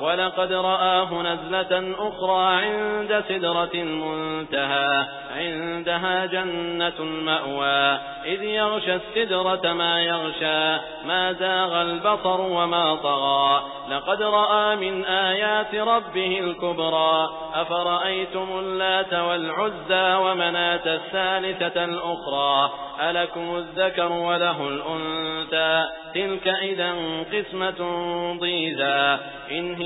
ولقد رآه نزلة أخرى عند سدرة المنتهى عندها جنة المأوى. إذ يغشى السدرة ما يغشى ما زاغ البصر وما طغى. لقد رأى من آيات ربه الكبرى. أفرأيتم اللات والعزى ومناة الثالثة الأخرى؟ ألكم الذكر وله الأنثى. تلك إذا قسمة ضيزى. إن هي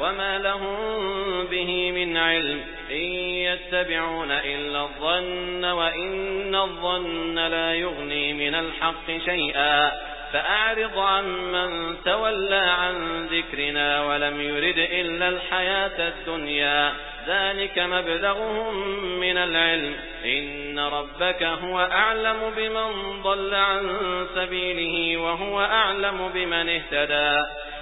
وما لهم به من علم إن يتبعون إلا الظن وإن الظن لا يغني من الحق شيئا فأعرض عن من تولى عن ذكرنا ولم يرد إلا الحياة الدنيا ذلك مبلغهم من العلم إن ربك هو أعلم بمن ضل عن سبيله وهو أعلم بمن اهتدى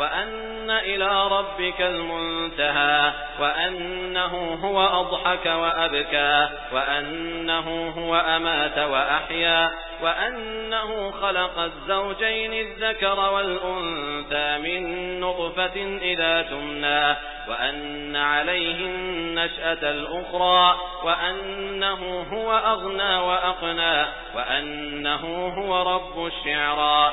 وأن إلى ربك المنتهى وأنه هو أضحك وأبكى وأنه هو أمات وأحيا وأنه خلق الزوجين الذكر والأنثى من نطفة إذا تمنى وأن عليه النشأة الأخرى وأنه هو أغنى وأقنى وأنه هو رب الشعرى.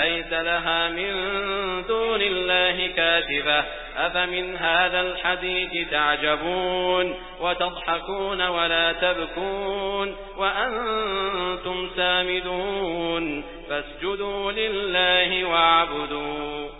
ليس لها من دون الله كاتفة أفمن هذا الحديث تعجبون وتضحكون ولا تبكون وأنتم سامدون. فاسجدوا لله واعبدوا